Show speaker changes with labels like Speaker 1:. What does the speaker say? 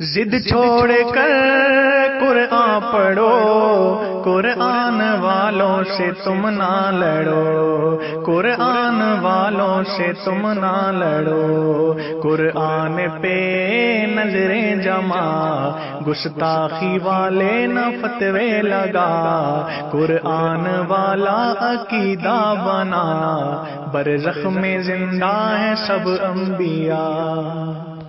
Speaker 1: زد چھوڑ کر قرآن پڑھو، قرآن والوں سے تم نہ لڑو، قرآن والوں سے تم نہ لڑو۔ قرآن پہ نظریں جما گستاخی والے نہ فتوے لگا۔ قرآن والا عقیدہ بنا بر زخم زندہ ہے سب انبیاء۔